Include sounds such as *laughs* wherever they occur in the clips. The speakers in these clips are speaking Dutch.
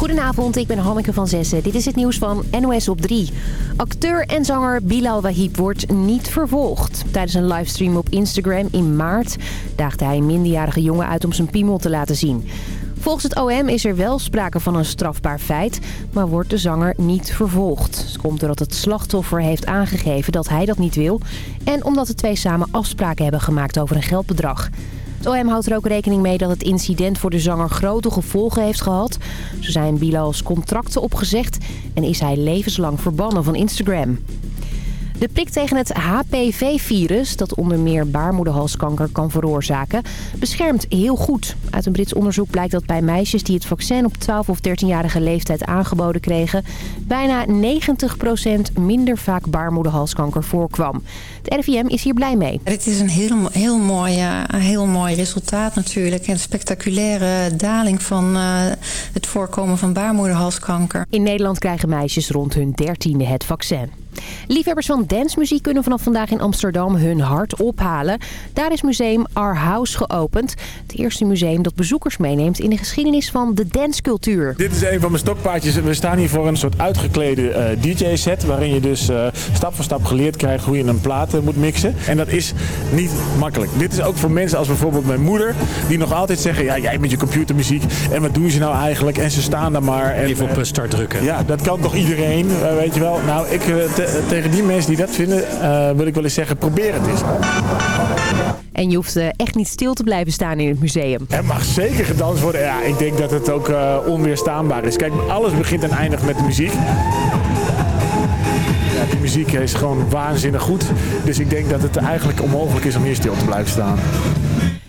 Goedenavond, ik ben Hanneke van Zessen. Dit is het nieuws van NOS op 3. Acteur en zanger Bilal Wahib wordt niet vervolgd. Tijdens een livestream op Instagram in maart daagde hij een minderjarige jongen uit om zijn piemel te laten zien. Volgens het OM is er wel sprake van een strafbaar feit, maar wordt de zanger niet vervolgd. Het komt doordat het slachtoffer heeft aangegeven dat hij dat niet wil... en omdat de twee samen afspraken hebben gemaakt over een geldbedrag. Het OM houdt er ook rekening mee dat het incident voor de zanger grote gevolgen heeft gehad. Zo zijn Bilal's contracten opgezegd en is hij levenslang verbannen van Instagram. De prik tegen het HPV-virus, dat onder meer baarmoederhalskanker kan veroorzaken, beschermt heel goed. Uit een Brits onderzoek blijkt dat bij meisjes die het vaccin op 12 of 13-jarige leeftijd aangeboden kregen, bijna 90% minder vaak baarmoederhalskanker voorkwam. Het RIVM is hier blij mee. Het is een heel, heel, mooi, uh, heel mooi resultaat natuurlijk. Een spectaculaire daling van uh, het voorkomen van baarmoederhalskanker. In Nederland krijgen meisjes rond hun dertiende het vaccin. Liefhebbers van dancemuziek kunnen vanaf vandaag in Amsterdam hun hart ophalen. Daar is museum Our House geopend. Het eerste museum dat bezoekers meeneemt in de geschiedenis van de dancecultuur. Dit is een van mijn stokpaardjes. We staan hier voor een soort uitgeklede uh, DJ-set... waarin je dus uh, stap voor stap geleerd krijgt hoe je een plaat uh, moet mixen. En dat is niet makkelijk. Dit is ook voor mensen als bijvoorbeeld mijn moeder... die nog altijd zeggen, ja, jij met je computermuziek... en wat doen ze nou eigenlijk? En ze staan daar maar. En, Even op start drukken. Ja, dat kan toch iedereen, weet je wel. Nou, ik tegen die mensen die dat vinden, uh, wil ik wel eens zeggen, probeer het eens. En je hoeft uh, echt niet stil te blijven staan in het museum. Er mag zeker gedanst worden. Ja, ik denk dat het ook uh, onweerstaanbaar is. Kijk, alles begint en eindigt met de muziek. Ja, die muziek is gewoon waanzinnig goed. Dus ik denk dat het eigenlijk onmogelijk is om hier stil te blijven staan.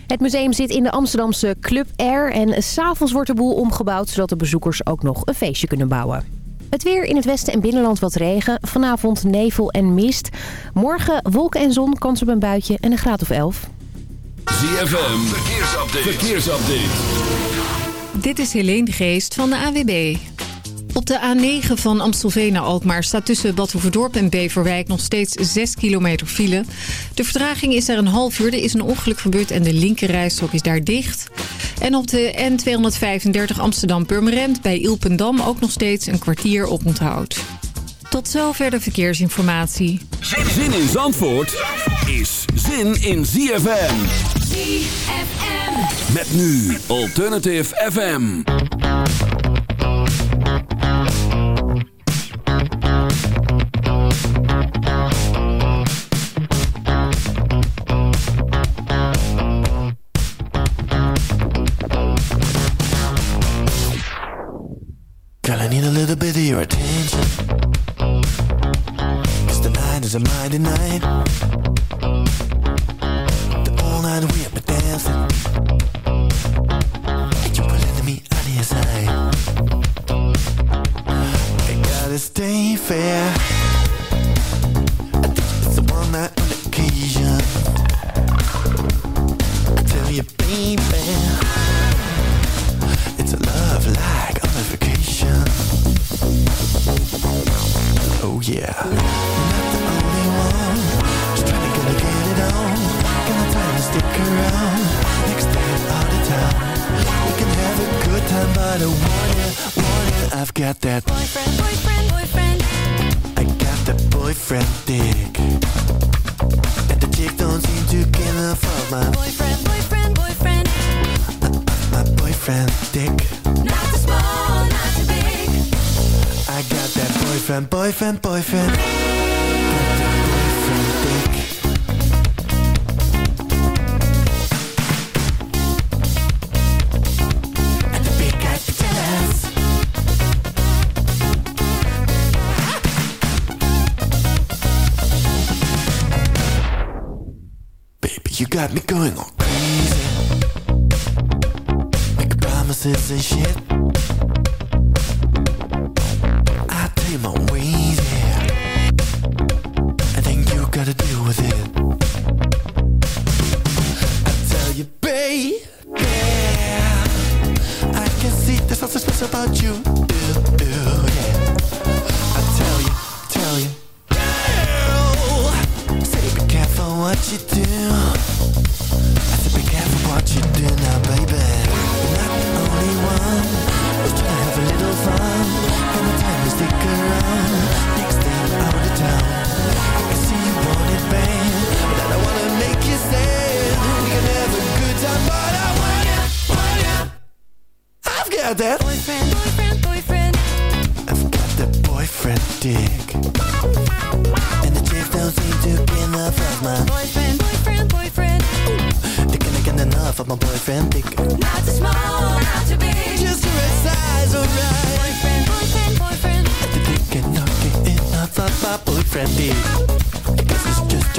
Het museum zit in de Amsterdamse Club Air en s'avonds wordt de boel omgebouwd... zodat de bezoekers ook nog een feestje kunnen bouwen. Het weer in het westen en binnenland wat regen. Vanavond nevel en mist. Morgen wolken en zon, kans op een buitje en een graad of 11. ZFM, verkeersupdate. verkeersupdate. Dit is Helene de Geest van de AWB. Op de A9 van Amstelveen naar Alkmaar staat tussen Bad Hoeverdorp en Beverwijk nog steeds 6 kilometer file. De vertraging is er een half uur. Er is een ongeluk gebeurd en de linkerrijstrook is daar dicht. En op de N235 Amsterdam-Purmerend bij Ilpendam ook nog steeds een kwartier op onthoud. Tot zover de verkeersinformatie. Zin in Zandvoort is zin in ZFM. ZFM. Met nu Alternative FM. Need a little bit of your attention. Cause the night is a mighty night. The all night we have been dancing. And you're pulling me on your side. I gotta stay fair But I warn ya, warn ya I've got that Boyfriend, boyfriend, boyfriend. I got that boyfriend dick And the chick don't seem to get enough of my Boyfriend, boyfriend, boyfriend. My boyfriend dick Not too small, not too big. I got that boyfriend, boyfriend, boyfriend. Got that boyfriend got me going all crazy. Making promises and shit.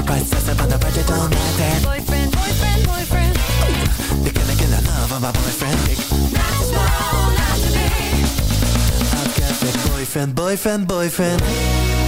It's just the right size, but I budget don't like that. Boyfriend, boyfriend, boyfriend. They can't get enough of my boyfriend dick. Not too small, not too big. I've got that boyfriend, boyfriend, boyfriend.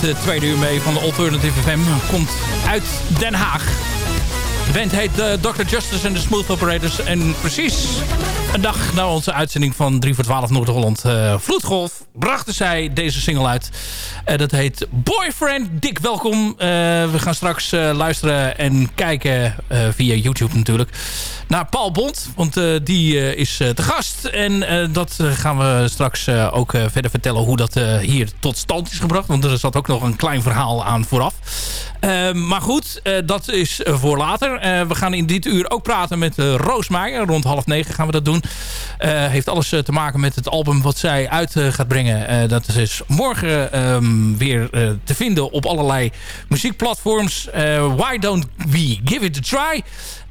Dit eh, tweede uur mee van de Alternative FM. Komt uit Den Haag. De band heet eh, Dr. Justice en de Smooth Operators. En precies een dag na onze uitzending van 3 voor 12 Noord-Holland eh, Vloedgolf... brachten zij deze single uit. Dat heet Boyfriend. Dik welkom. We gaan straks luisteren en kijken via YouTube natuurlijk... naar Paul Bond. Want die is te gast. En eh, dat eh, gaan we straks eh, ook verder vertellen... hoe dat hier tot stand is gebracht. Want er zat ook nog een klein verhaal aan vooraf. Eh, maar goed, dat is voor later. We gaan in dit uur ook praten met Roos Meijer. Rond half negen gaan we dat doen. Heeft alles te maken met het album wat zij uit gaat brengen. Dat is morgen ehm, weer te vinden op allerlei muziekplatforms. Why don't we give it a try?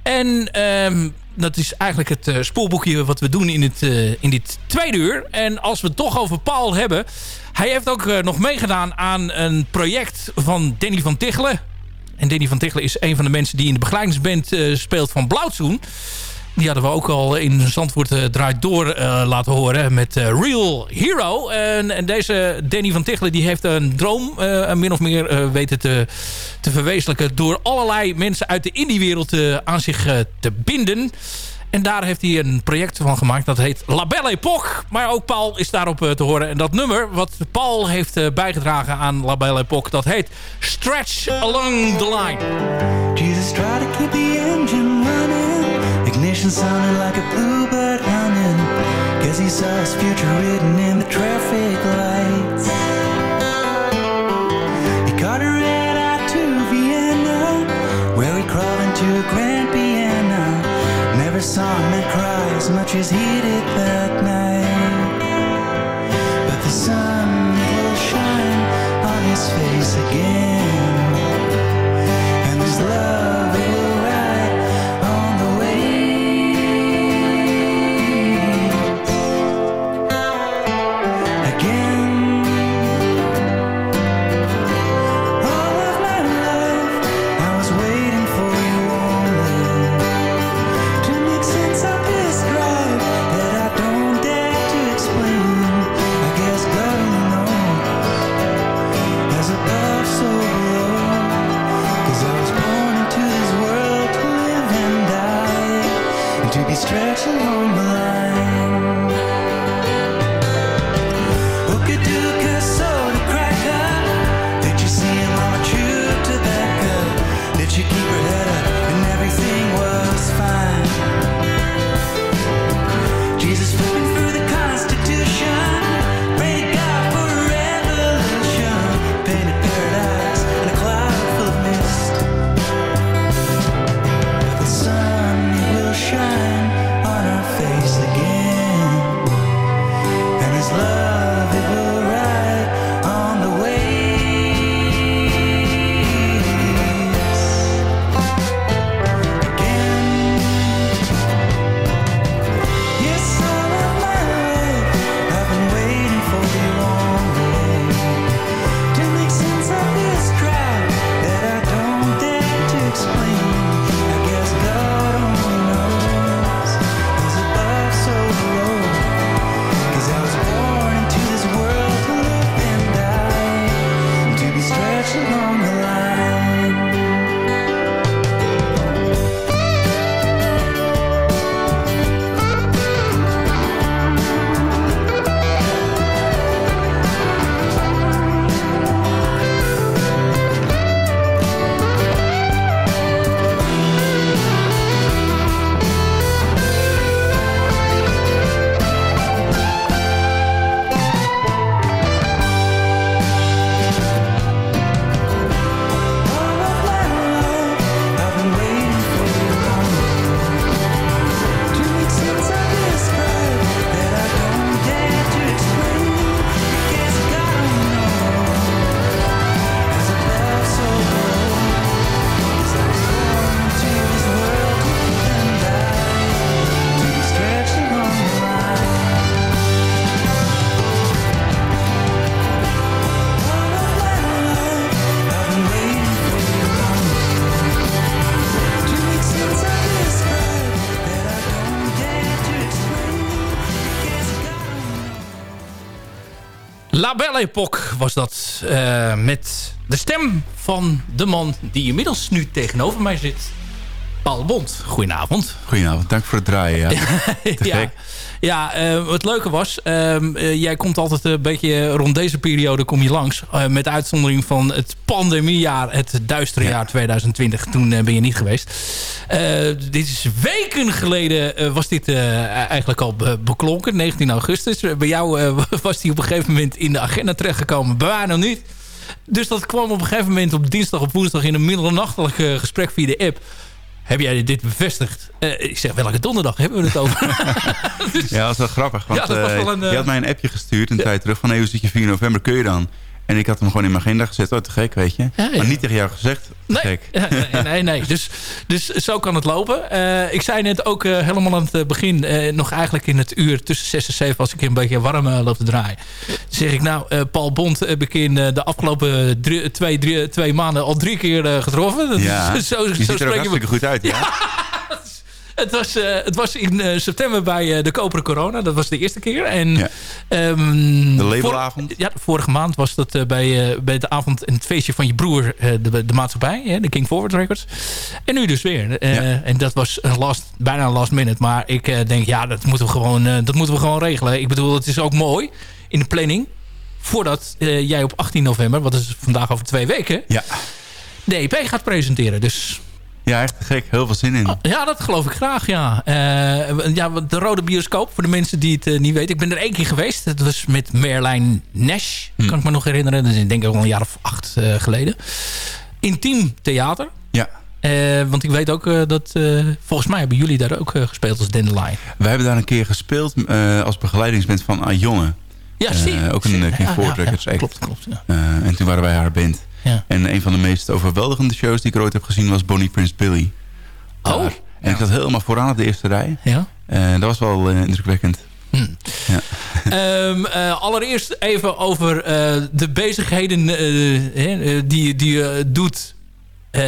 En ehm, dat is eigenlijk het eh, spoorboekje wat we doen in, het, eh, in dit tweede uur. En als we het toch over Paul hebben... Hij heeft ook eh, nog meegedaan aan een project van Danny van Tichelen. En Danny van Tichelen is een van de mensen die in de begeleidingsband speelt van Blauwtsoen. Die hadden we ook al in Zandvoort uh, draait door uh, laten horen met uh, Real Hero. En, en, deze Danny van Tichelen die heeft een droom min of meer weten te, te verwezenlijken... door allerlei mensen uit de indie-wereld aan zich te binden. En daar heeft hij een project van gemaakt. Dat heet La Belle. Maar ook Paul is daarop te horen. En dat nummer wat Paul heeft bijgedragen aan La Belle dat heet Stretch Along the Line. Jesus tried to keep Sounded like a bluebird humming Guess he saw his future written in the traffic lights. He caught a red eye to Vienna Where he crawled into a grand piano Never saw a man cry as much as he did that night. But the sun will shine on his face again. And his love stretch along the line Belle was dat. eh, met de stem van de man die inmiddels nu tegenover mij zit. Paul Bond. Goedenavond. Goedenavond, dank voor het draaien. Ja. *laughs* Ja, ja eh, het leuke was, ehm, eh, jij komt altijd een beetje rond deze periode kom je langs. Eh, met uitzondering van het pandemiejaar, het duistere jaar 2020. Toen ben je niet geweest. Dit is weken geleden was dit eh, eigenlijk al be- beklonken, 19 augustus. Bij jou *laughs* was die op een gegeven moment in de agenda terechtgekomen. Bij mij nog niet. Dus dat kwam op een gegeven moment op dinsdag of woensdag in een middernachtelijk eh, gesprek via de app. Heb jij dit bevestigd? Eh, ik zeg, welke donderdag hebben we het over? *laughs* Ja, dat was wel grappig. Want Ja, dat was eh, wel een, eh, je had mij een appje gestuurd een tijd terug van... hey, hoe zit je 4 november, kun je dan? En ik had hem gewoon in mijn agenda gezet. Oh, te gek, weet je. Ja, ja. Maar niet tegen jou gezegd. Nee, gek. Nee, nee, nee. *laughs* Dus, dus zo kan het lopen. Eh, ik zei net ook eh, helemaal aan het eh, begin... nog eigenlijk in het uur tussen 6 en 7... als ik een beetje warm loop te draaien. Dan zeg ik nou, Paul Bond heb ik in de afgelopen drie- twee, drie, twee maanden... al drie keer getroffen. Dat Ja, is- zo, je zo ziet er ook goed uit, ja. Het was, eh, het was in eh, september bij eh, de Koperen Corona. Dat was de eerste keer. En, Ja. ehm, De labelavond. vor- ja, vorige maand was dat bij, bij de avond en het feestje van je broer, de, de maatschappij, hè, de King Forward Records. En nu dus weer. Ja. En dat was een last, bijna een last minute. Maar ik denk, ja, dat moeten, we gewoon, dat moeten we gewoon regelen. Ik bedoel, het is ook mooi in de planning. Voordat jij op 18 november, wat is vandaag over twee weken, Ja. de EP gaat presenteren. Dus ja, echt gek. Heel veel zin in. ja, dat geloof ik graag, ja. Eh, ja, de Rode Bioscoop, voor de mensen die het eh, niet weten. Ik ben er één keer geweest. Dat was met Merlijn Nash, Hm. kan ik me nog herinneren. Dat is ik denk ik al een jaar of acht eh, geleden. Intiem theater. Ja. Want ik weet ook dat... volgens mij hebben jullie daar ook gespeeld als Dandelion. We hebben daar een keer gespeeld als begeleidingsband van Ajonne. Ja, zie ook een King Ja. Klopt, klopt. Ja. En toen waren wij haar band. Ja. En een van de meest overweldigende shows die ik er ooit heb gezien... was Bonnie Prince Billy. Oh. Daar. En ik zat helemaal vooraan op de eerste rij. Ja. Eh, dat was wel eh, indrukwekkend. Ja. *laughs* Ehm, eh, allereerst even over de bezigheden die, die je doet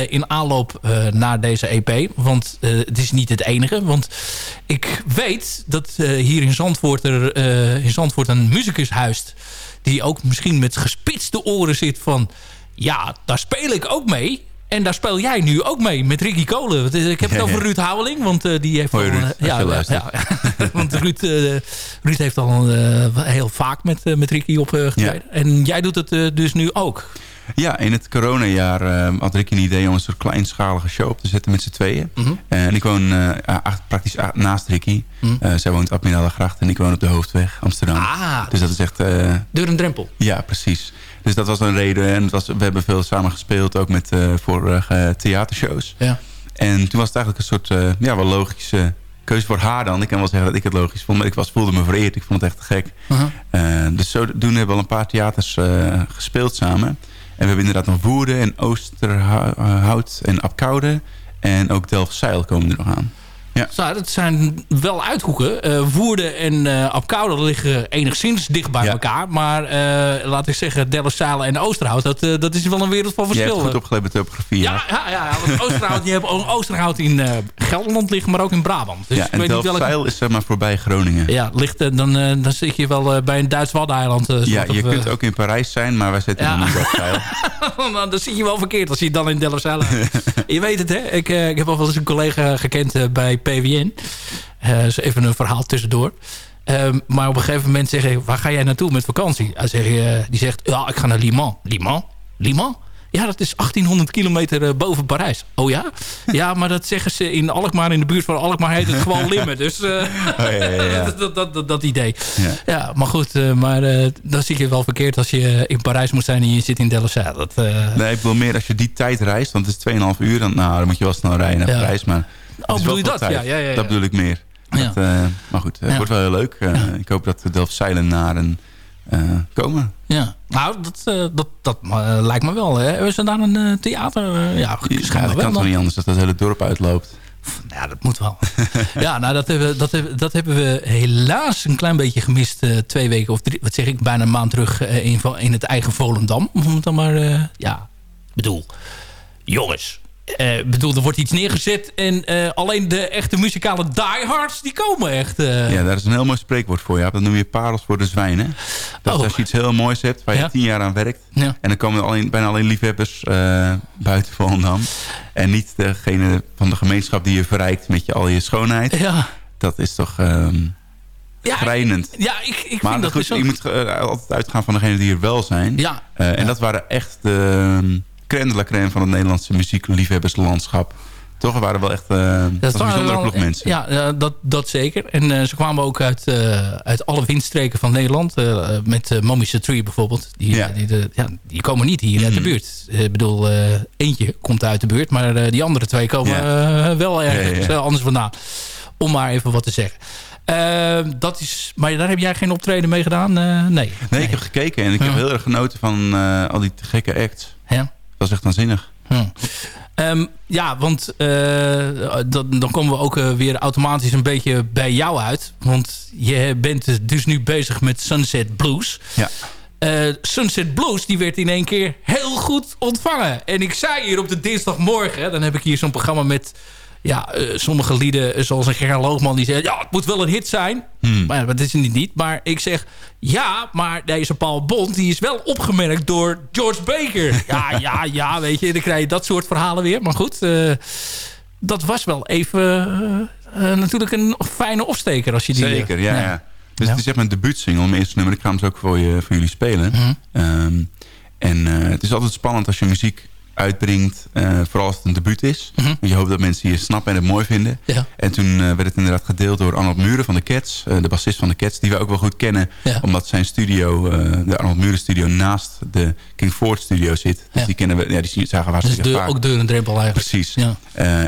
in aanloop naar deze EP. Want het is niet het enige. Want ik weet dat hier in Zandvoort, er, in Zandvoort een muzikus huist... die ook misschien met gespitste oren zit van... ja, daar speel ik ook mee... En daar speel jij nu ook mee met Ricky Kolen. Ik heb het Ja, *laughs* over ja. Ruud Houweling. Want eh, die heeft Hoi, al, Ruud, eh, ja, ja, ja, *laughs* want Ruud, eh, Ruud heeft al heel vaak met, met Ricky opgetreden. En jij doet het dus nu ook. Ja, in het coronajaar had ik een idee om een soort kleinschalige show op te zetten met z'n tweeën. Mhm. En ik woon praktisch naast Ricky. Mhm. Zij woont op Middelalgracht en ik woon op de Hoofdweg, Amsterdam. Ah, Dus dat is echt... deur en drempel. ja, precies. Dus dat was een reden. En het was, we hebben veel samen gespeeld, ook met eh vorige theatershows. Ja. En toen was het eigenlijk een soort, eh, ja, wel logische keuze voor haar dan. Ik kan wel zeggen dat ik het logisch vond, maar ik was, voelde me vereerd. Ik vond het echt gek. Uh-huh. Eh, dus zodoende hebben we al een paar theaters gespeeld samen. En we hebben inderdaad nog Woerden en Oosterhout en Apkoude. En ook Delfzijl komen er nog aan. Ja. Zo, dat zijn wel uithoeken. Eh Woerden en Apkoude liggen enigszins dicht bij Ja. elkaar. Maar eh, laat ik zeggen, Delfzijl en Oosterhout... Dat, dat is wel een wereld van verschil. hebt goed opgelet met topografie. ja, ja, ja, ja, want Oosterhout, je hebt Oosterhout in Gelderland liggen, maar ook in Brabant. Dus ja, ik en weet niet welke... Is zeg maar voorbij Groningen. Ja, ligt, dan, dan zit je wel bij een Duits waddeneiland. Ja, je of, kunt ook in Parijs zijn, maar wij zitten Ja. in Delfzijl. *laughs* Nou, dan zit je wel verkeerd als je dan in Delfzijl *laughs* Je weet het, hè? Ik, ik heb al wel eens een collega gekend bij PWN. Eh dus even een verhaal tussendoor. Ehm, maar op een gegeven moment zeg ik... waar ga jij naartoe met vakantie? Hij zegt, eh, die zegt, ja, ik ga naar Liman. Liman? Liman? Ja, dat is 1800 kilometer eh, boven Parijs. Oh ja? Ja, maar dat zeggen ze in Alkmaar, in de buurt van Alkmaar heet het gewoon Limmen. Dus eh, ja, ja, ja. dat, dat, dat, idee. Ja. Maar goed, eh, maar eh, dan zie je wel verkeerd als je in Parijs moet zijn en je zit in Delfzijl. Eh, Nee, ik wil meer als je die tijd reist, want het is 2,5 uur, dan, nou, dan moet je wel snel rijden naar. Parijs. Maar Oh, is bedoel je dat? Ja, ja, ja. Dat bedoel ik meer. Dat, eh, maar goed, het wordt wel heel leuk. Eh, Ik hoop dat de Delfzijlen naar een eh, komen. Ja, nou, dat, dat, dat lijkt me wel. Hè. Ze daar een theater? Eh, ja, Ja, schijnbaar dat wel. kan toch niet anders dat het hele dorp uitloopt. Ja, dat moet wel. *laughs* ja, nou, dat hebben, dat, hebben, dat hebben we helaas een klein beetje gemist. twee weken of drie, wat zeg ik, bijna een maand terug in, in het eigen Volendam. Om het dan maar, ja, bedoel, jongens. Ik bedoel, er wordt iets neergezet en eh, alleen de echte muzikale diehards, die komen echt. eh. Ja, daar is een heel mooi spreekwoord voor. Ja. Dat noem je parels voor de zwijnen. Dat Oh. als je iets heel moois hebt, waar je Ja. tien jaar aan werkt... Ja. en dan komen alleen, bijna alleen liefhebbers buiten Volendam. En niet degene van de gemeenschap die je verrijkt met je, al je schoonheid. Ja. Dat is toch ehm Ja, schrijnend. Ja, ik, ik Maar vind dat goed, dus je moet altijd uitgaan van degenen die er wel zijn. Ja. En dat waren echt de um, crème de la crème van het Nederlandse muziekliefhebberslandschap. Toch, er waren wel echt uh, dat een waren bijzondere ploeg mensen. Ja, dat, dat zeker. En eh, ze kwamen ook uit, eh, uit alle windstreken van Nederland. eh, met uh, Mommy Tree bijvoorbeeld. Die, Ja. die, de, ja, die komen niet hier uit de Mhm. buurt. Eh, Ik bedoel, eh, eentje komt uit de buurt. Maar eh, die andere twee komen Ja. eh, wel ergens Ja, eh, anders vandaan. Om maar even wat te zeggen. Eh, dat is, maar daar heb jij geen optreden mee gedaan? Eh, nee. Nee, ik heb gekeken en ik heb heel erg genoten van eh, al die gekke acts. Ja. Dat was echt waanzinnig. Hm. Ehm, ja, want eh, dan, dan komen we ook eh, weer automatisch een beetje bij jou uit. Want je bent dus nu bezig met Sunset Blues. Ja. Eh, Sunset Blues die werd in één keer heel goed ontvangen. En ik zei hier op de dinsdagmorgen... dan heb ik hier zo'n programma met... Ja, eh, sommige lieden, eh, zoals een Gerard Loogman, die zeggen... ja, het moet wel een hit zijn. Hmm. Maar dat is het niet, niet. Maar ik zeg, ja, maar deze Paul Bond... die is wel opgemerkt door George Baker. *laughs* ja, ja, ja, weet je. Dan krijg je dat soort verhalen weer. Maar goed, eh, dat was wel even... natuurlijk een fijne opsteker als je die... Zeker, ja. ja. ja. Dus het is echt mijn debuutsingle, mijn eerste nummer. Ik ga hem dus ook voor, je, voor jullie spelen. Mhm. Ehm, en het is altijd spannend als je muziek uitbrengt. eh, vooral als het een debuut is. Mhm. Want je hoopt dat mensen je snappen en het mooi vinden. Ja. En toen eh, werd het inderdaad gedeeld door Arnold Muren van de Cats. eh, de bassist van de Cats. Die we ook wel goed kennen. Ja. Omdat zijn studio, de Arnold Muren studio, naast de King Ford studio zit. Dus Ja. die kennen we, ja, die zagen we Dus ook deur en drempel eigenlijk. Precies. Ja.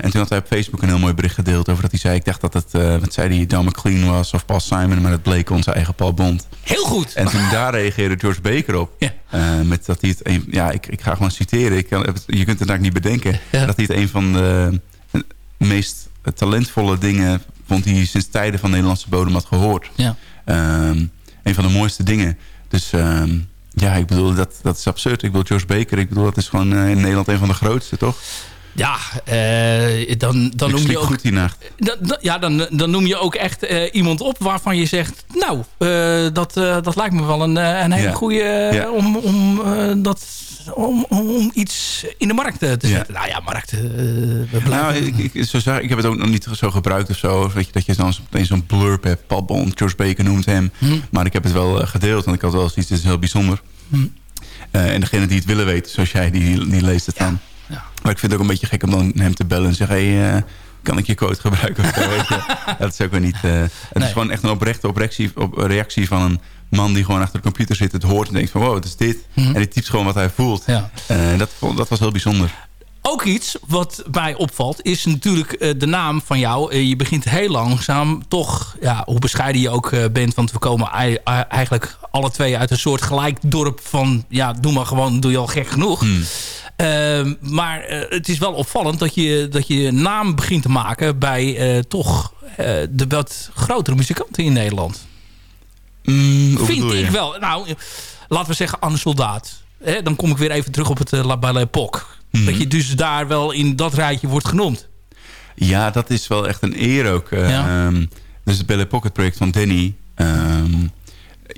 En toen had hij op Facebook een heel mooi bericht gedeeld over dat hij zei... ik dacht dat het, wat zei hij, Don McLean was of Paul Simon... maar het bleek onze eigen Paul Bond. Heel goed. En toen *laughs* daar reageerde George Baker op. Ja. Eh, met dat hij het... Een, ja, ik, ik ga gewoon citeren. Ik kan, het- je kunt het eigenlijk niet bedenken. *laughs* Ja. Dat hij het een van de eh, meest talentvolle dingen... vond die hij sinds tijden van Nederlandse bodem had gehoord. Ja. Ehm, een van de mooiste dingen. Dus... ehm, ja, ik bedoel, dat, dat is absurd. Ik bedoel, George Baker, ik bedoel, dat is gewoon eh, in Nederland een van de grootste, toch? Ja, eh, dan, dan noem je ook... goed die nacht. Dan, dan- ja, dan, dan noem je ook echt eh, iemand op waarvan je zegt... nou, eh, dat, dat lijkt me wel een, een hele Ja. goede... Ja. om, om, dat, om, om iets in de markt te Ja. zetten. Nou ja, markt... Nou, ik, ik, zo zeg, ik heb het ook nog niet zo gebruikt of zo. Weet je, dat je dan meteen zo'n blurb hebt. Paul Bond, George Baker noemt hem. Hm. Maar ik heb het wel gedeeld. Want ik had wel eens iets, dit is heel bijzonder. Hm. En degene die het willen weten, zoals jij, die, die leest het dan. Ja. Maar ik vind het ook een beetje gek om dan hem te bellen en zeggen... Hey, eh, kan ik je code gebruiken? Of zo, weet je? *laughs* Dat is ook weer niet... eh, het Nee. is gewoon echt een oprechte op, reactie van een man die gewoon achter de computer zit... het hoort en denkt van wow, wat is dit? Hm. En die typt gewoon wat hij voelt. Ja. Eh, dat, dat was heel bijzonder. Ook iets wat mij opvalt is natuurlijk de naam van jou. Je begint heel langzaam toch, ja, hoe bescheiden je ook bent... want we komen ei- ei- eigenlijk alle twee uit een soort gelijk dorp van... ja, doe maar gewoon, doe je al gek genoeg. Hmm. Ehm, maar eh, het is wel opvallend dat je, dat je naam begint te maken... bij eh, toch eh, de wat grotere muzikanten in Nederland. Mm, Vind ik wel. Nou, laten we zeggen Anne Soldaat. Hè, dan kom ik weer even terug op het uh, La Belle Époque. Mhm. Dat je dus daar wel in dat rijtje wordt genoemd. Ja, dat is wel echt een eer ook. eh, Ja. ehm, dus het Belle Pocket project van Danny. ehm,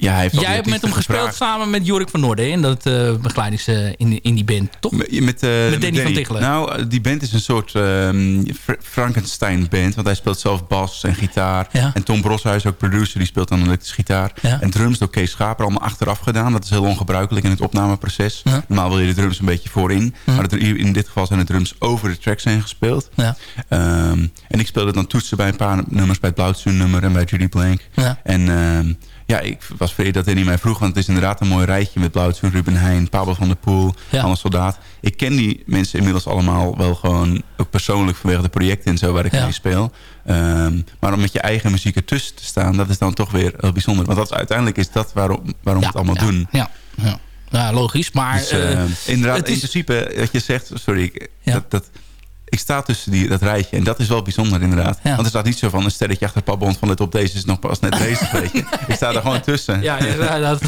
ja, hij heeft Jij hebt met hem gespeeld samen met Jorik van Noorden. In dat eh begeleidings eh, in, in die band, toch? Met, met, Danny van Tichelen. Nou, die band is een soort ehm, Fra- Frankenstein band. Want hij speelt zelf bas en gitaar. Ja. En Tom Broshuis, ook producer, die speelt dan elektrische gitaar. Ja. En drums door Kees Schaper, allemaal achteraf gedaan. Dat is heel ongebruikelijk in het opnameproces. Ja. Normaal wil je de drums een beetje voorin. Maar in dit geval zijn de drums over de tracks heen gespeeld. Ja. Ehm, en ik speelde dan toetsen bij een paar nummers. Bij het Blauwtsoen nummer en bij Judy Blank. Ja. En ehm, ja, ik was vereerd dat Danny mij vroeg. Want het is inderdaad een mooi rijtje met Blauwtsoen, Ruben Heijn, Pablo van der Poel, Ja. Anne Soldaat. Ik ken die mensen inmiddels allemaal wel gewoon, ook persoonlijk vanwege de projecten en zo waar ik Ja. mee speel. Ehm, maar om met je eigen muziek ertussen te staan, dat is dan toch weer heel bijzonder. Want dat, uiteindelijk is dat waarom, waarom we het allemaal doen. Ja, ja. ja logisch. Maar Dus, eh, eh, inderdaad, het in is- principe, wat je zegt, sorry, dat, dat, ik sta tussen die, dat rijtje. En dat is wel bijzonder inderdaad. Want er staat niet zo van een sterretje achter Pabond van let op, deze is nog pas net *laughs* bezig. Weet je. Ik sta er gewoon tussen. Ja, ja, dat,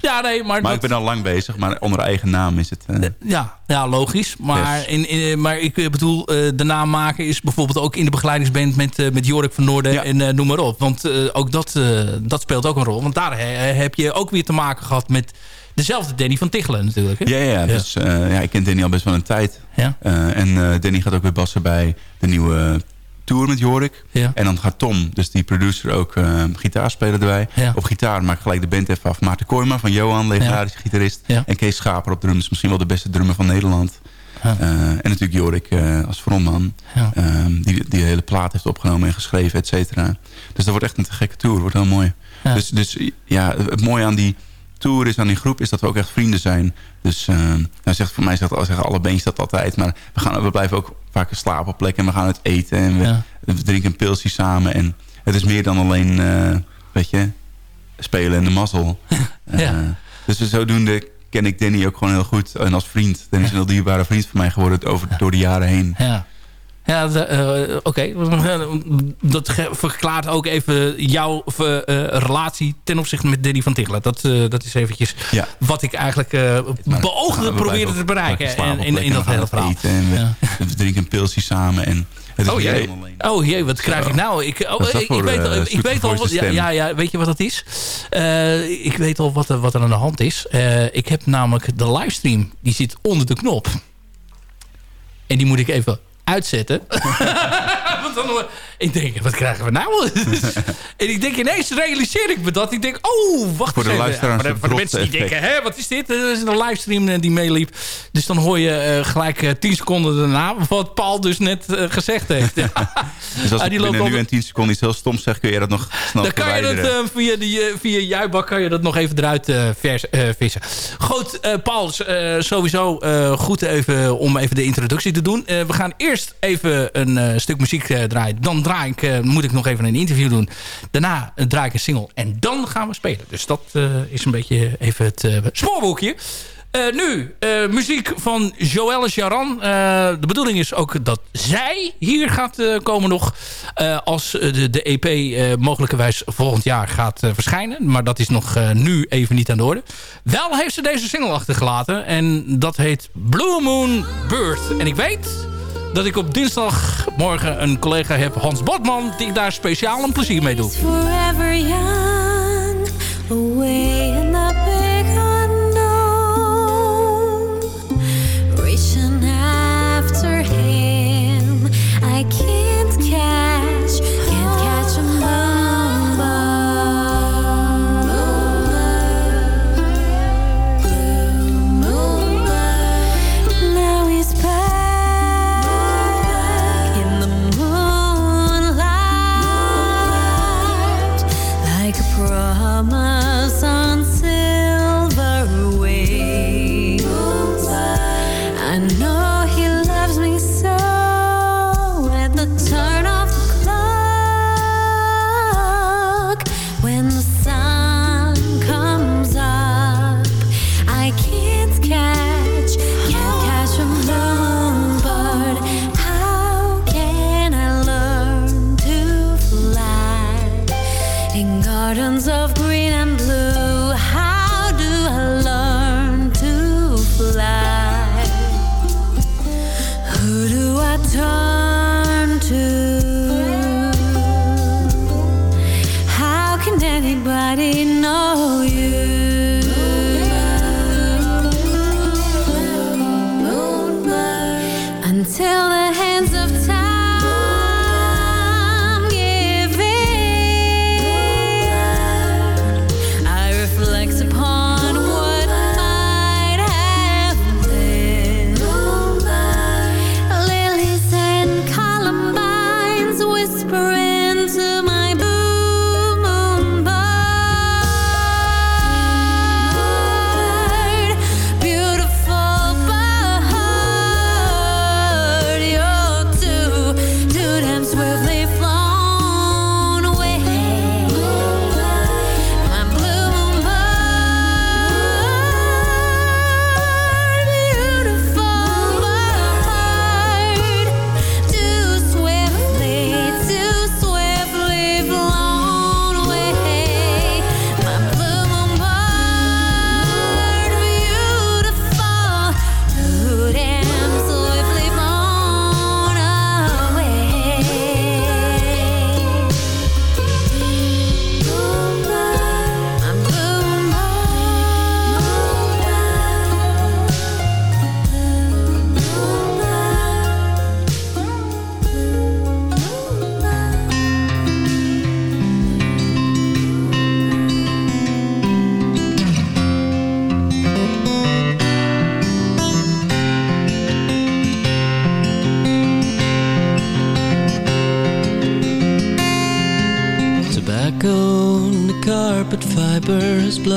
ja nee, maar... Maar dat- ik ben al lang bezig, maar onder eigen naam is het... eh, Ja, ja logisch. Maar, in, in, maar ik eh, bedoel, eh, de naam maken is bijvoorbeeld ook in de begeleidingsband met, eh, met Jorik van Noorden en eh, noem maar op. Want eh, ook dat, eh, dat speelt ook een rol. Want daar eh, heb je ook weer te maken gehad met dezelfde Danny van Tichelen natuurlijk. Hè? Ja, ja, dus eh, ja, ik ken Danny al best wel een tijd. Ja. Eh, en eh, Danny gaat ook weer bassen bij de nieuwe tour met Jorik. Ja. En dan gaat Tom, dus die producer, ook gitaar spelen erbij. Ja. Op gitaar maak ik gelijk de band even af. Maarten Kooijma van Johan, legendarische gitarist. Ja. En Kees Schaper op drums, misschien wel de beste drummer van Nederland. Ja. En natuurlijk Jorik als frontman. Ja. Ehm, die, die de hele plaat heeft opgenomen en geschreven, et cetera. Dus dat wordt echt een te gekke tour. Wordt heel mooi. Ja. Dus, dus ja, het mooie aan die tour is, aan die groep, is dat we ook echt vrienden zijn. Dus eh, nou zegt, voor mij zegt, zeggen alle beentjes dat altijd. Maar we, gaan, we blijven ook vaak slapen op plek en we gaan uit eten. En we, Ja. we drinken een pilsje samen. En het is meer dan alleen, eh, weet je, spelen en de mazzel. *laughs* Ja. dus zodoende ken ik Danny ook gewoon heel goed. En als vriend. Danny is een heel dierbare vriend van mij geworden over, door de jaren heen. Ja. Ja, eh, oké. *laughs* Dat verklaart ook even jouw eh, eh, relatie ten opzichte met Danny van Tichelen. Dat, dat is eventjes Ja. wat ik eigenlijk Maar beoogde proberen te bereiken in, in, dat hele verhaal. En we, drinken een pilsje samen. En het is Oh jee. helemaal alleen. Oh jee, wat krijg ik nou? Ik, oh, ik, voor, weet, ik weet al wat, ja, ja, ja, weet je wat dat is? Ik weet al wat er, wat er aan de hand is. Ik heb namelijk de livestream, die zit onder de knop. En die moet ik even uitzetten. *laughs* Want dan, eh, ik denk, wat krijgen we nou? *laughs* en ik denk ineens, realiseer ik me dat. Ik denk, oh, wacht Voor de even. Ja, maar voor de mensen die drop-effect. denken, hè, wat is dit? Er is een livestream eh, die meeliep. Dus dan hoor je eh, gelijk eh, 10 seconden daarna wat Paul dus net eh, gezegd heeft. *laughs* Dus als Ah, die loopt nu en 10 seconden iets heel stoms zeg... kun je dat nog snel dan kan je dat eh, via, die, eh, via Juibak kan je dat nog even eruit eh, vers, eh, vissen. Goed, eh, Paul, eh, sowieso eh, goed even om even de introductie te doen. Eh, we gaan eerst even een eh, stuk muziek eh, draaien. Dan draai ik, eh, moet ik nog even een interview doen. Daarna eh, draai ik een single en dan gaan we spelen. Dus dat eh, is een beetje even het spoorboekje. Nu, muziek van Joëlle Jaran. De bedoeling is ook dat zij hier gaat komen nog. als de, de EP mogelijkerwijs volgend jaar gaat verschijnen. Maar dat is nog nu even niet aan de orde. Wel heeft ze deze single achtergelaten. En dat heet Blue Moon Bird. En ik weet dat ik op dinsdagmorgen een collega heb, Hans Botman... die daar speciaal een plezier mee doet.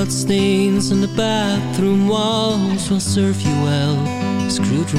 Bloodstains on the bathroom walls. Will serve you well as crude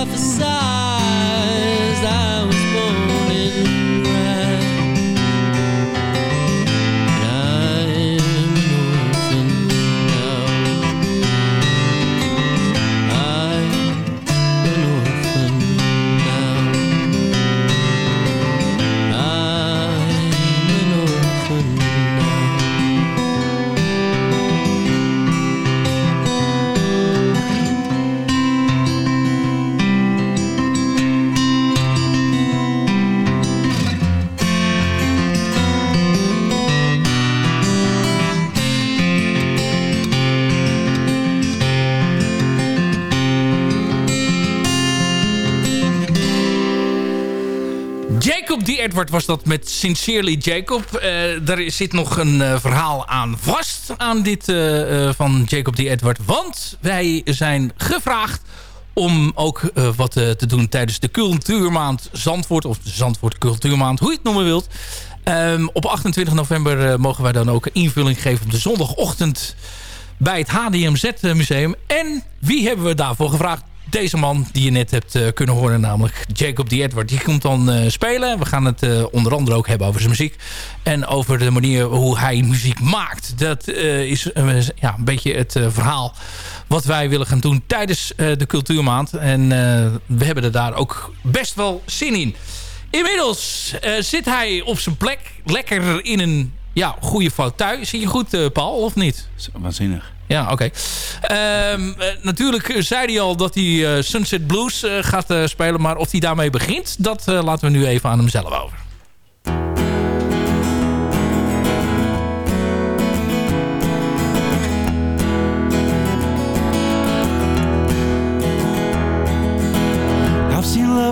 a facade Edward was dat met Sincerely Jacob. Eh daar zit nog een eh, verhaal aan vast aan dit eh, eh, van Jacob D. Edward. Want wij zijn gevraagd om ook eh, wat eh, te doen tijdens de cultuurmaand Zandvoort. Of de Zandvoort Cultuurmaand, hoe je het noemen wilt. Ehm, op 28 november eh, mogen wij dan ook een invulling geven op de zondagochtend bij het HDMZ Museum. En wie hebben we daarvoor gevraagd? Deze man die je net hebt eh, kunnen horen, namelijk Jacob D. Edward. Die komt dan eh, spelen. We gaan het eh, onder andere ook hebben over zijn muziek. En over de manier hoe hij muziek maakt. Dat is ja, een beetje het verhaal wat wij willen gaan doen tijdens de cultuurmaand. En we hebben er daar ook best wel zin in. Inmiddels zit hij op zijn plek. Lekker in een ja, goede fauteuil. Zie je goed, Paul, of niet? Waanzinnig. Ja, oké. Ehm, eh, natuurlijk zei hij al dat hij eh, Sunset Blues eh, gaat spelen. Maar of hij daarmee begint, dat laten we nu even aan hem zelf over.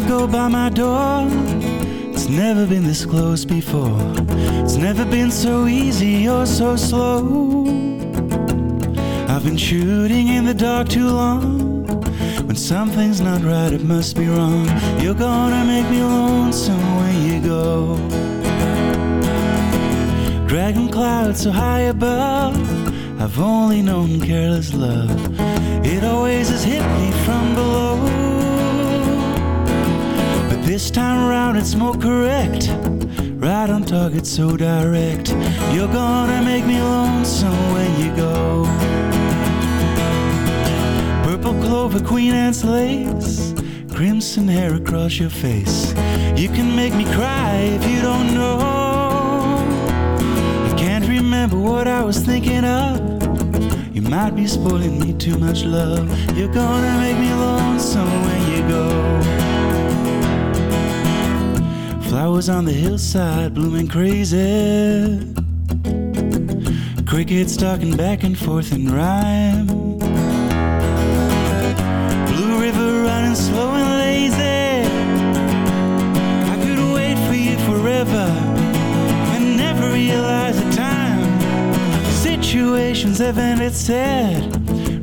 Go by my door. It's never been this close before. It's never been so easy or so slow. Been shooting in the dark too long. When something's not right, it must be wrong. You're gonna make me lonesome when you go. Dragon clouds so high above. I've only known careless love. It always has hit me from below. But this time around it's more correct. Right on target, so direct. You're gonna make me lonesome when you go. Clover, queen Anne's lace. Crimson hair across your face. You can make me cry if you don't know. I can't remember what I was thinking of. You might be spoiling me too much love. You're gonna make me lonesome when you go. Flowers on the hillside blooming crazy. Crickets talking back and forth in rhyme. Forever and never realize the time. Situations have ended sad.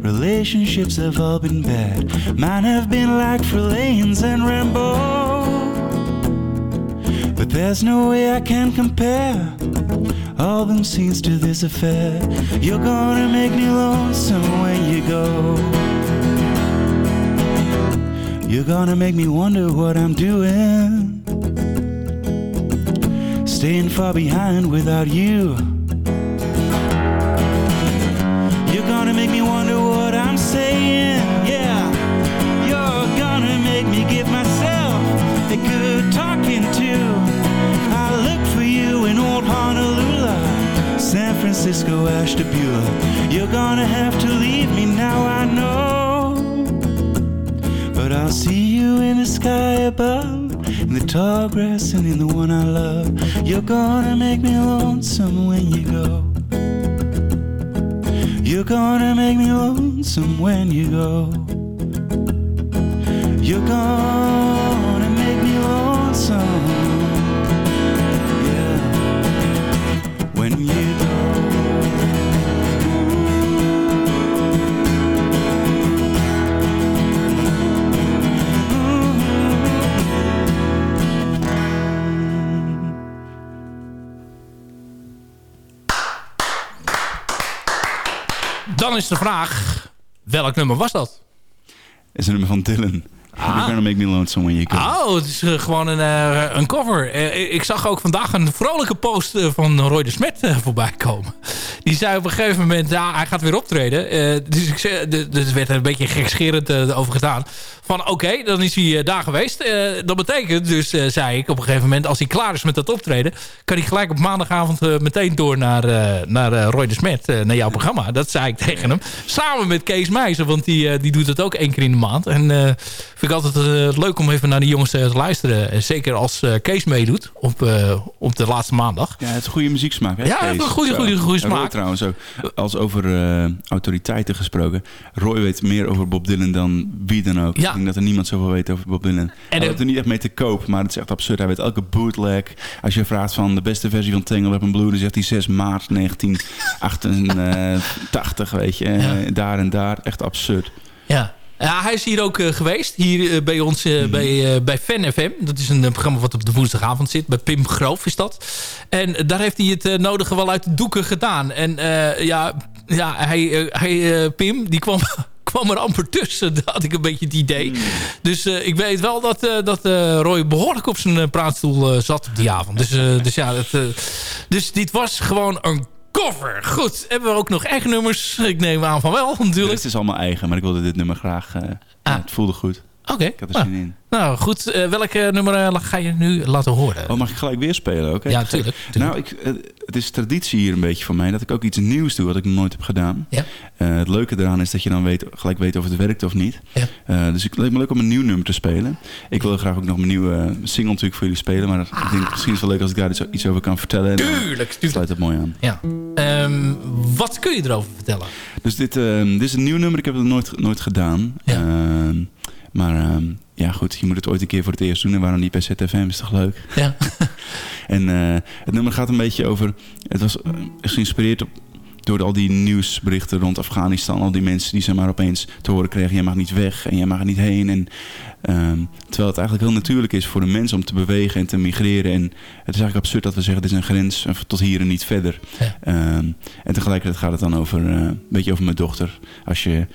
Relationships have all been bad. Mine have been like Lanes and Rambo. But there's no way I can compare all them scenes to this affair. You're gonna make me lonesome when you go. You're gonna make me wonder what I'm doing. Staying far behind without you. You're gonna make me wonder what I'm saying. Yeah, you're gonna make me give myself a good talking to. I look for you in old Honolulu, San Francisco, Ashtabula. You're gonna have to leave me now, I know. But I'll see you in the sky above, the tall grass and in the one I love. You're gonna make me lonesome when you go. You're gonna make me lonesome when you go. You're gonna Dan is de vraag, welk nummer was dat? is een nummer van Dylan. You're gonna make me lonesome when you go. Oh, het is eh, gewoon een, eh, een cover. Eh, ik zag ook vandaag een vrolijke post van Roy de Smet voorbij komen. Die zei op een gegeven moment, ja, hij gaat weer optreden. Dus ik zei, dus er werd er een beetje gekscherend over gedaan. Van oké, dan is hij eh, daar geweest. Eh, dat betekent dus, eh, zei ik op een gegeven moment, als hij klaar is met dat optreden... kan hij gelijk op maandagavond meteen door naar, naar Roy de Smet, naar jouw programma. Dat zei ik tegen hem. Samen met Kees Meijzer, want die, die doet het ook één keer in de maand. En vind ik altijd leuk om even naar die jongens te luisteren. Zeker als Kees meedoet op, op de laatste maandag. Ja, het is goede muzieksmaak. Hè, Ja, Kees? een goede, Zo. goede, goede Roy smaak. trouwens ook. Als over autoriteiten gesproken. Roy weet meer over Bob Dylan dan wie dan ook. Ja. Denk dat er niemand zoveel weet over Bob Dylan. Hij de- heeft er niet echt mee te koop, maar het is echt absurd. Hij weet elke bootleg. Als je vraagt van de beste versie van Tangle Up in Blue... dan zegt hij 6 maart 1988, *laughs* weet je. Ja. Eh, Daar en daar. Echt absurd. Ja. Ja, hij is hier ook eh, geweest. Hier eh, bij ons eh, bij, eh, bij Fan FM. Dat is een eh, programma wat op de woensdagavond zit. Bij Pim Groof is dat. En eh, daar heeft hij het eh, nodige wel uit de doeken gedaan. En eh, ja, ja hij, eh, hij, eh, Pim, die kwam... *laughs* kwam er amper tussen, *laughs* dat had ik een beetje het idee. Dus eh, ik weet wel dat, eh, dat eh, Roy behoorlijk op zijn praatstoel zat op die avond. Dus, dus ja, het, dus dit was gewoon een cover. Goed, hebben we ook nog eigen nummers? Ik neem aan van wel, natuurlijk. rest is allemaal eigen, maar ik wilde dit nummer graag... ja, het voelde goed. Oké. Ik had er Nou, zin in. Nou goed, eh, welke nummer eh, ga je nu laten horen? Oh, mag ik gelijk weer spelen? Oké. Ja, tuurlijk, Nou, ik, eh, het is traditie hier een beetje van mij dat ik ook iets nieuws doe wat ik nog nooit heb gedaan. Ja. Het leuke eraan is dat je dan weet, gelijk weet of het werkt of niet. Ja. Dus ik leek me leuk om een nieuw nummer te spelen. Ik wil graag ook nog mijn nieuwe single natuurlijk voor jullie spelen. Maar ik denk misschien is het wel leuk als ik daar iets, over kan vertellen. Tuurlijk, tuurlijk. Sluit het mooi aan. Ja. Ehm, wat kun je erover vertellen? Dus dit, ehm, dit is een nieuw nummer. Ik heb het nooit, nooit gedaan. Ehm, maar ehm, ja, goed. Je moet het ooit een keer voor het eerst doen. En waarom niet bij ZFM? Is toch leuk? Ja. *laughs* en eh, het nummer gaat een beetje over... Het was eh, geïnspireerd op door al die nieuwsberichten rond Afghanistan, al die mensen die ze maar opeens te horen kregen, jij mag niet weg en jij mag er niet heen. En, ehm, terwijl het eigenlijk heel natuurlijk is voor de mens om te bewegen en te migreren. En het is eigenlijk absurd dat we zeggen, dit is een grens en tot hier en niet verder. Ehm, en tegelijkertijd gaat het dan over, eh, een beetje over mijn dochter. Als je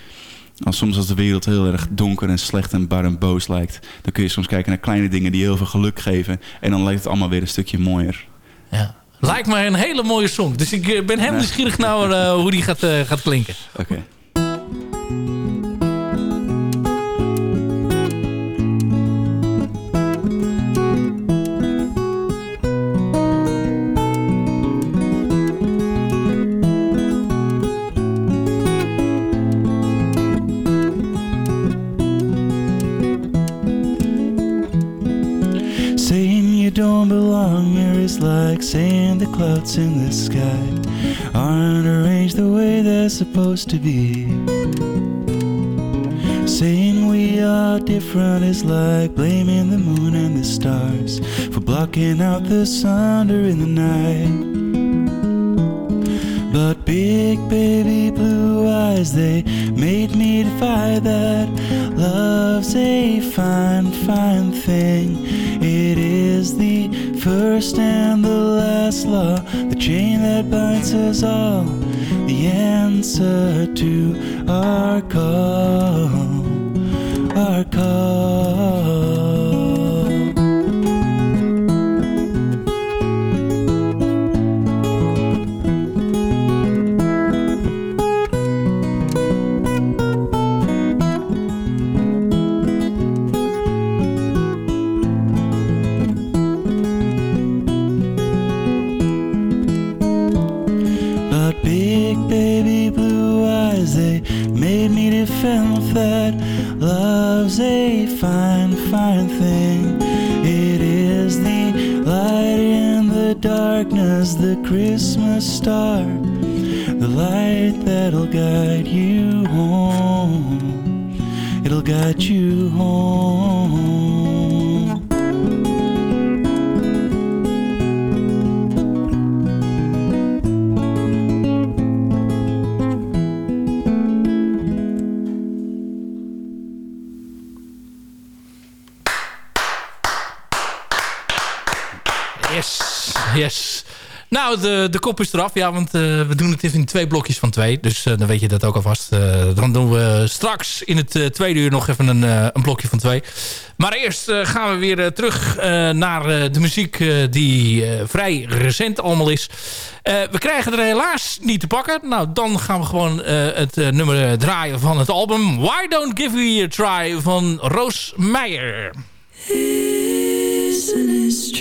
als soms als de wereld heel erg donker en slecht en bar en boos lijkt... dan kun je soms kijken naar kleine dingen die heel veel geluk geven. En dan lijkt het allemaal weer een stukje mooier. Ja. Lijkt me een hele mooie song. Dus ik eh, ben heel nieuwsgierig naar eh, hoe die gaat, eh, gaat klinken. Oké. In the sky aren't arranged the way they're supposed to be. Saying we are different is like blaming the moon and the stars for blocking out the sun during the night. But big baby blue eyes, they made me defy that. Love's a fine, fine thing. It is the first and the last law, binds us all, the answer to our call, Christmas star, the light that'll guide you home. It'll guide you home. Nou, de, de kop is eraf. Ja, want eh, we doen het even in twee blokjes van twee. Dus eh, dan weet je dat ook alvast. Eh, dan doen we straks in het tweede uur nog even een, een blokje van twee. Maar eerst gaan we weer terug naar de muziek die vrij recent allemaal is. we krijgen er helaas niet te pakken. Nou, dan gaan we gewoon het nummer draaien van het album. Why Don't Give Me A Try van Roos Meijer. Isn't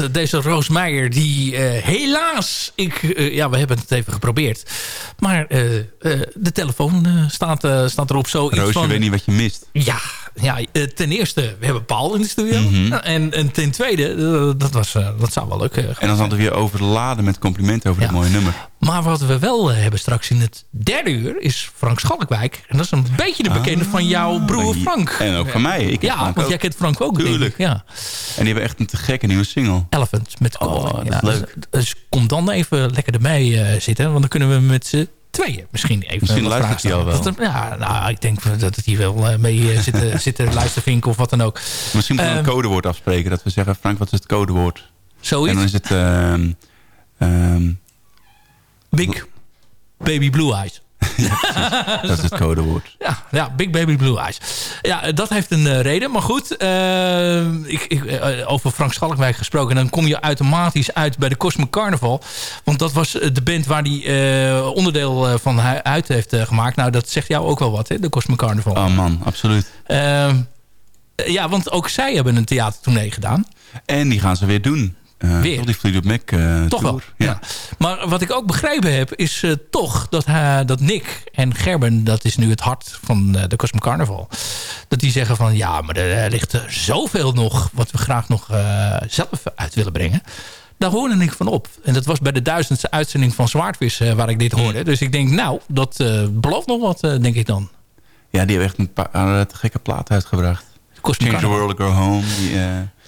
inderdaad. Deze Roos Meijer die eh, helaas... Ik, eh, ja, we hebben het even geprobeerd. Maar eh, de telefoon staat, staat erop zo. Roos, je weet niet wat je mist. Ja, ja eh, ten eerste, we hebben Paul in de studio. Mhm. Nou, en, en ten tweede, eh, dat, was, eh, dat zou wel leuk En dan hadden we je overladen met complimenten over dit mooie nummer. Maar wat we wel hebben straks in het derde uur is Frank Schalkwijk. En dat is een beetje de bekende van jouw broer Frank. En ook van mij. Ik ja, Frank want ook. jij kent Frank ook. denk ik. Tuurlijk. Ja. En die hebben echt een te gekke nieuwe single. Elephant met Oh, is leuk. Dus, dus kom dan even lekker erbij eh, zitten. Want dan kunnen we met z'n tweeën misschien even Misschien luistert hij al stellen. Dat, ja, nou, ik denk dat het hier wel eh, mee eh, zit, *laughs* zit te luistervinken of wat dan ook. Misschien moeten we een Ehm, codewoord afspreken. Dat we zeggen, Frank, wat is het codewoord? Zoiets? En dan is het... ehm, ehm, Big Baby Blue Eyes. *laughs* dat is het codewoord. Ja, ja, Big Baby Blue Eyes. Ja, dat heeft een eh, reden. Maar goed, eh, ik, ik, eh, over Frank Schalkwijk gesproken... dan kom je automatisch uit bij de Cosmic Carnival. Want dat was de band waar die eh, onderdeel van uit heeft gemaakt. Nou, dat zegt jou ook wel wat, hè, de Cosmic Carnival. Oh man, absoluut. Eh, ja, want ook zij hebben een theatertournee gedaan. En die gaan ze weer doen. Eh, Weer? Die Fleetwood Mac eh, Toch wel, tour. ja. Maar wat ik ook begrepen heb, is eh, toch dat, dat Nick en Gerben... dat is nu het hart van de Cosmic Carnival... dat die zeggen van... ja, maar er ligt er zoveel nog... wat we graag nog zelf uit willen brengen. Daar hoorde ik van op. En dat was bij de duizendste uitzending van Zwaardvis... waar ik dit hoorde. Dus ik denk, nou, dat belooft nog wat, denk ik dan. Ja, die hebben echt een paar gekke platen uitgebracht. Cosmic Change the. World or Go Home. Die,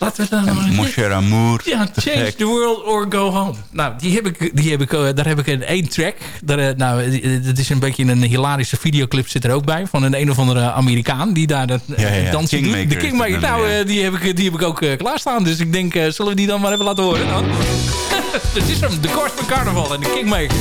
Laten we dan en maar Mon dit- cher amour. Ja, Change the World or Go Home. Nou, die heb ik, die heb ik, eh, daar heb ik een één track. Daar, eh, nou, eh, het is een beetje een hilarische videoclip zit er ook bij. Van een een of andere Amerikaan die daar dat Ja, ja, dansje doet. De Kingmaker. dat Nou, ja. die, heb ik, die heb ik ook klaarstaan. Dus ik denk, zullen we die dan maar even laten horen dan? *laughs* Het is hem, de Cosmic Carnival en de Kingmaker.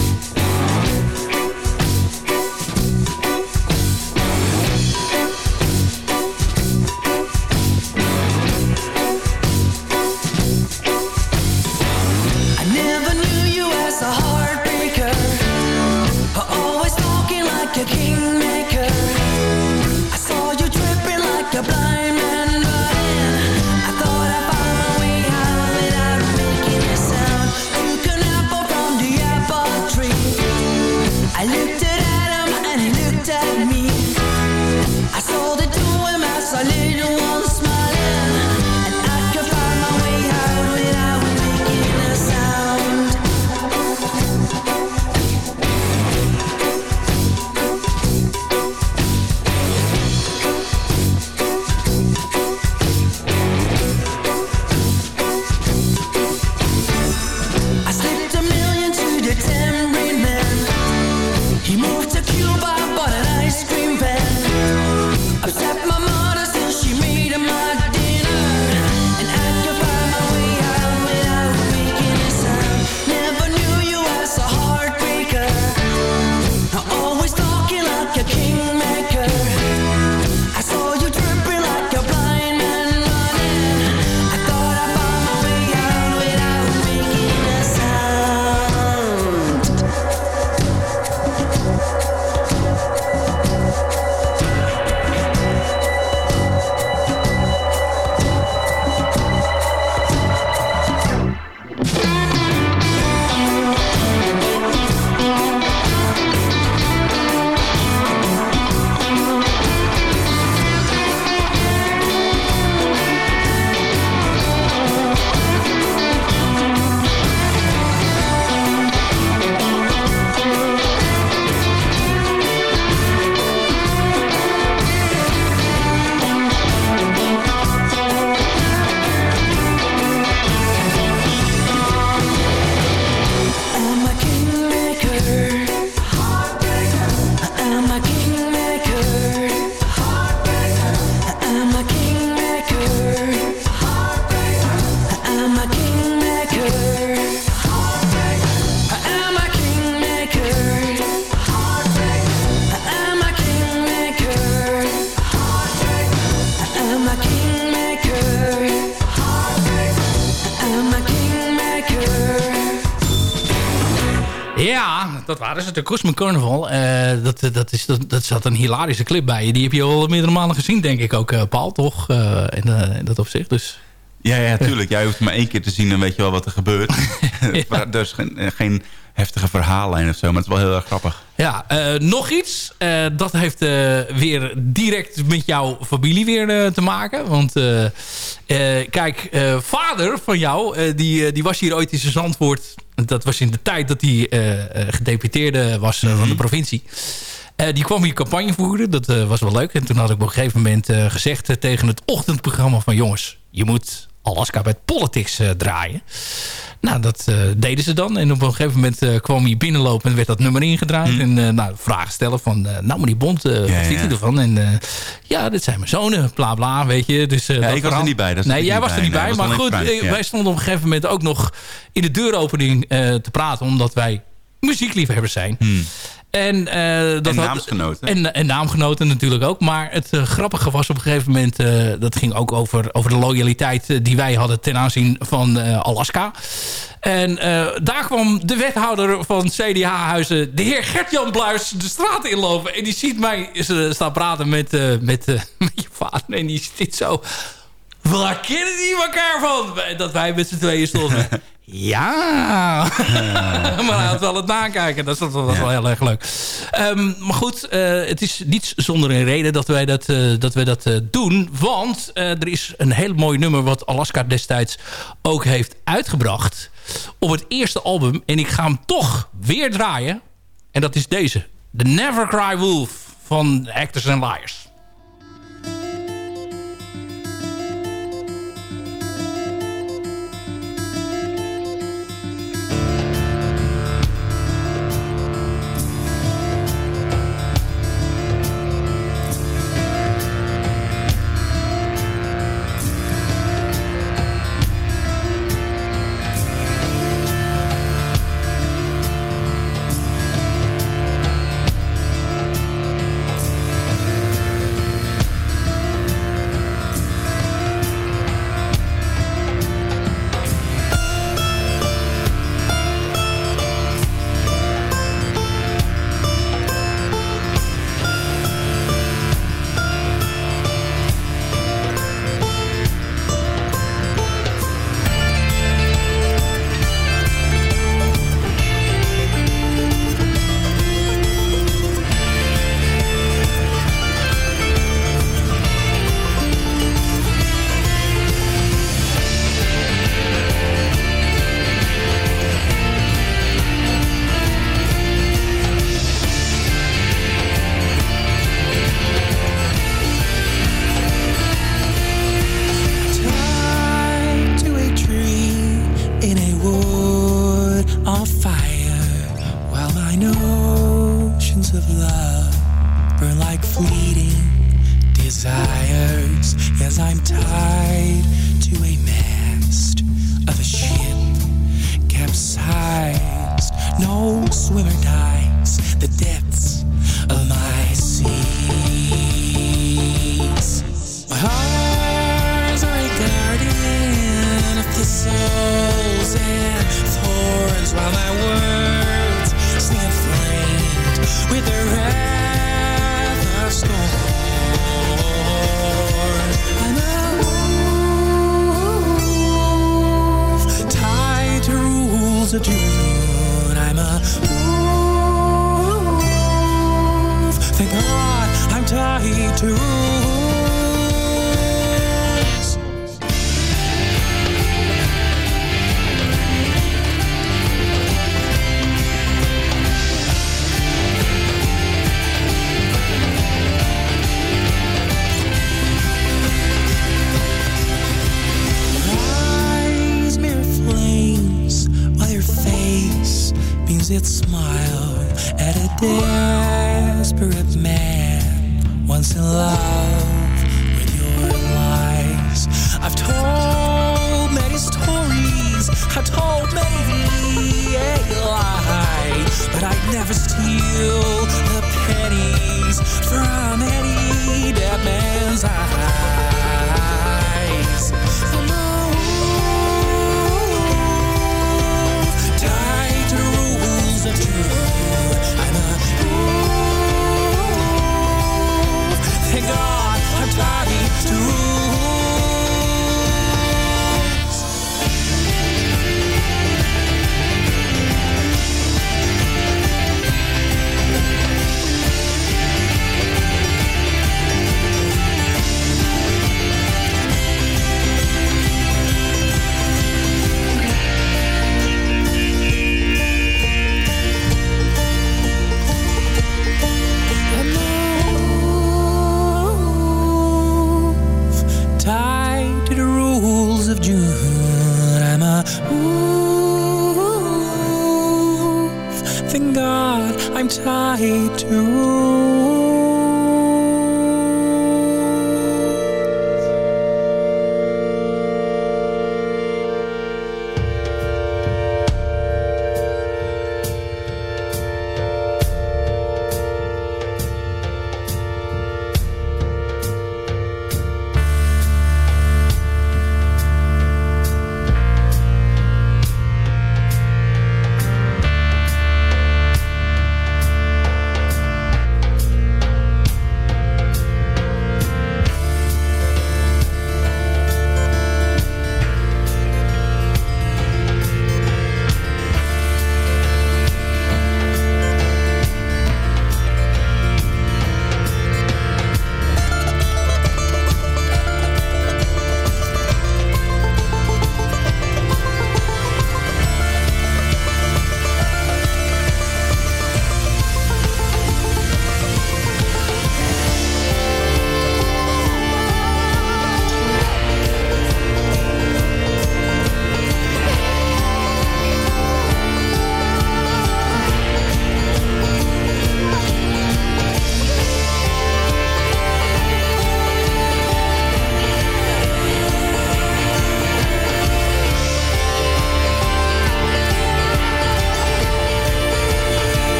De Cosmic Carnival. Eh, dat, dat, is, dat, dat zat een hilarische clip bij. Die heb je al meerdere malen gezien, denk ik ook, eh, Paul. Toch? Eh, in, eh, in dat opzicht. Dus Ja, ja, tuurlijk. Jij hoeft maar één keer te zien, dan weet je wel wat er gebeurt. *laughs* *laughs* Er is geen, eh, geen heftige verhaallijn of zo, maar het is wel heel erg grappig. Ja, eh, nog iets. Eh, dat heeft eh, weer direct met jouw familie weer eh, te maken. Want eh, eh, kijk, eh, vader van jou, eh, die, eh, die was hier ooit in zijn Zandvoort. Dat was in de tijd dat hij eh, eh, gedeputeerde was eh, van de provincie. Eh, die kwam hier campagne voeren. Dat was wel leuk. En toen had ik op een gegeven moment gezegd tegen het ochtendprogramma van... jongens, je moet Alaska met politics eh, draaien. Nou, dat eh, deden ze dan. En op een gegeven moment eh, kwam hij binnenlopen en werd dat nummer ingedraaid. En eh, nou, vragen stellen van, nou meneer Bond, eh, wat Ja, vindt u ja. ervan? En ja, dit zijn mijn zonen, bla bla, weet je. Dus, Ja, ik was er niet bij, Nee, jij was er niet bij. Maar goed, ja. wij stonden op een gegeven moment ook nog in de deuropening te praten. Omdat wij muziekliefhebbers zijn. En, eh, dat En had-. En, en naamgenoten natuurlijk ook. Maar het eh, grappige was op een gegeven moment... eh, dat ging ook over, over de loyaliteit die wij hadden ten aanzien van Alaska. En daar kwam de wethouder van CDA-huizen... de heer Gert-Jan Bluis de straat inlopen. En die ziet mij staan praten met, met, *laughs* met je vader. En die zit zo... Waar kennen die elkaar van? Dat wij met z'n tweeën stonden. *laughs* Ja. *laughs* maar hij had wel het nakijken. Dat was wel heel erg leuk. Ehm, maar goed, eh, het is niet zonder een reden dat wij dat, eh, dat, wij dat eh, doen. Want er is een heel mooi nummer wat Alaska destijds ook heeft uitgebracht. Op het eerste album. En ik ga hem toch weer draaien. En dat is deze. The Never Cry Wolf van Actors and Liars.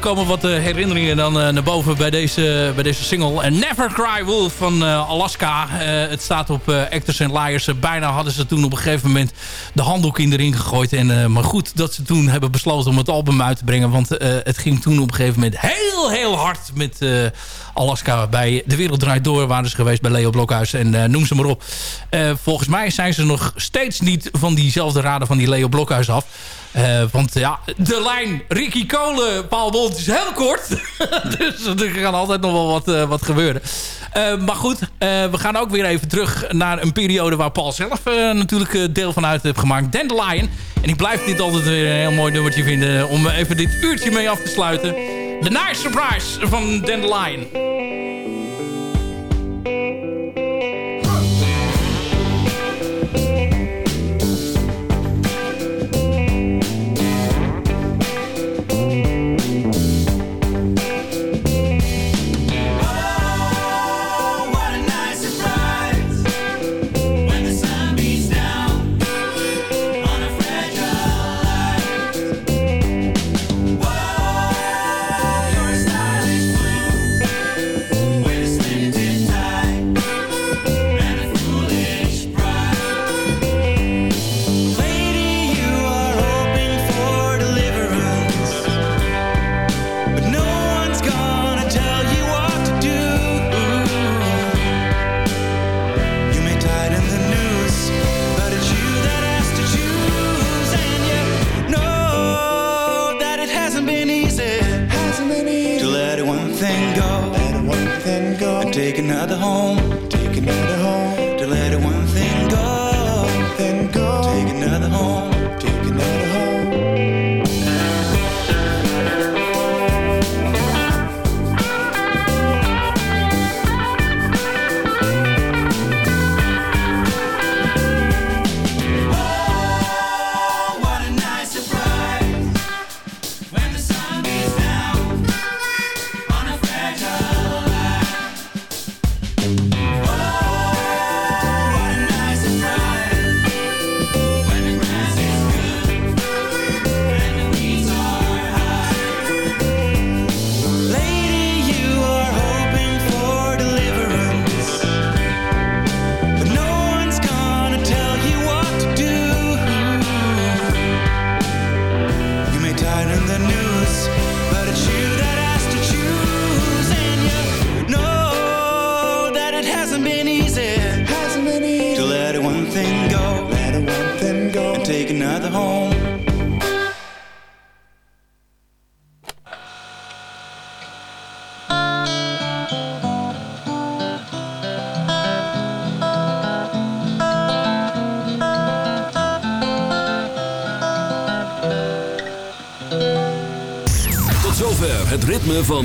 Komen wat eh, herinneringen dan eh, naar boven bij deze, bij deze single. En Never Cry Wolf van eh, Alaska. het staat op Actors and Liars. bijna hadden ze toen op een gegeven moment de handdoek in de ring gegooid. En, maar goed dat ze toen hebben besloten om het album uit te brengen. Want het ging toen op een gegeven moment heel, heel hard met Alaska. Bij De Wereld Draait Door waren ze geweest bij Leo Blokhuis. En noem ze maar op. volgens mij zijn ze nog steeds niet van diezelfde raden van die Leo Blokhuis af. Want ja, de lijn Ricky Kolen, Paul Is heel kort. *laughs* dus er kan altijd nog wel wat, uh, wat gebeuren. Uh, maar goed, we gaan ook weer even terug naar een periode waar Paul zelf natuurlijk deel van uit heeft gemaakt. Dandelion. En ik blijf dit altijd weer een heel mooi nummertje vinden om even dit uurtje mee af te sluiten. The Nice Surprise van Dandelion.